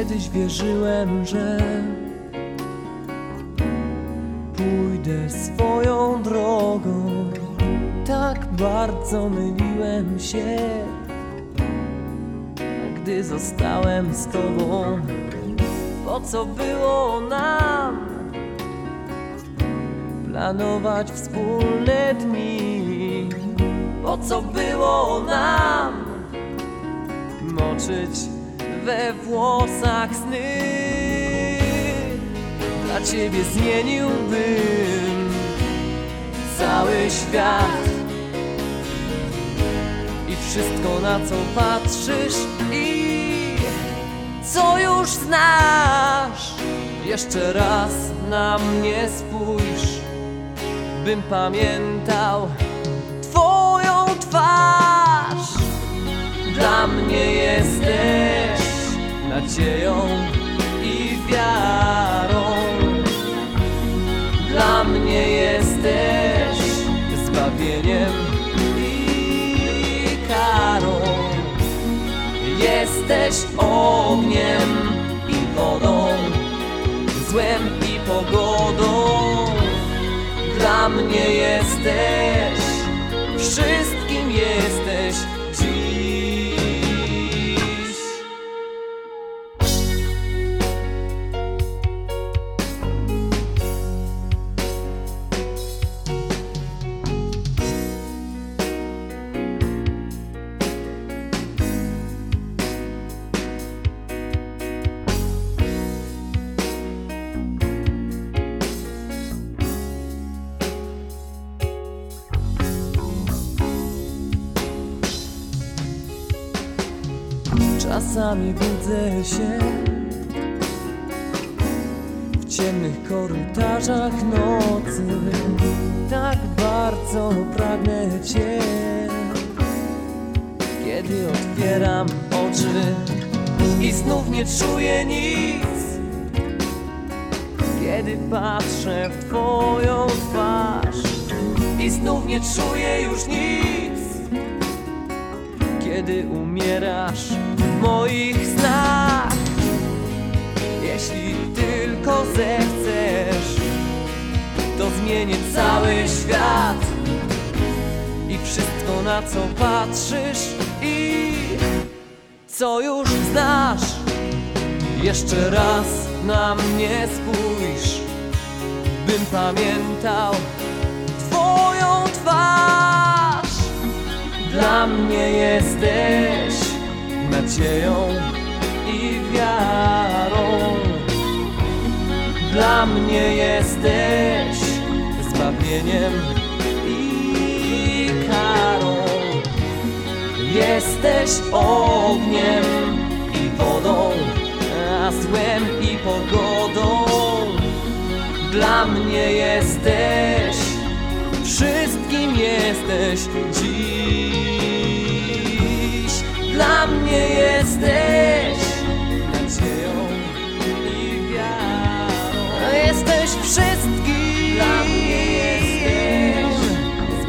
Kiedyś wierzyłem, że pójdę swoją drogą. Tak bardzo myliłem się, gdy zostałem z tobą. Po co było nam planować wspólne dni? Po co było nam moczyć we włosach sny? Dla ciebie zmieniłbym cały świat i wszystko na co patrzysz i co już znasz. Jeszcze raz na mnie spójrz, bym pamiętał Twoją twarz. Dla mnie jesteś nadzieją i wiarą. Dla mnie jesteś zbawieniem i karą. Jesteś ogniem i wodą, złem i pogodą. Dla mnie jesteś, Czasami budzę się w ciemnych korytarzach nocy. Tak bardzo pragnę Cię, kiedy otwieram oczy i znów nie czuję nic. Kiedy patrzę w Twoją twarz i znów nie czuję już nic kiedy umierasz w moich snach. Jeśli tylko zechcesz, to zmienię cały świat i wszystko na co patrzysz i co już znasz. Jeszcze raz na mnie spójrz, bym pamiętał Twoją twarz. Dla mnie jesteś nadzieją i wiarą. Dla mnie jesteś zbawieniem i karą. Jesteś ogniem i wodą, a złem i pogodą. Dla mnie jesteś wszystkim jesteś dziś dla mnie jesteś nadzieją i wiarą. No jesteś wszystkim dla mnie jesteś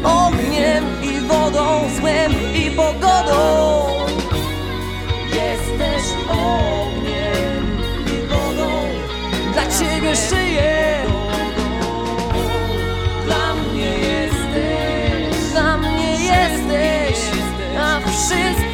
ogniem i wodą, złem i pogodą. Jesteś ogniem i wodą, dla ciebie żyję. Dla mnie jesteś, dla mnie jesteś, a wszystko.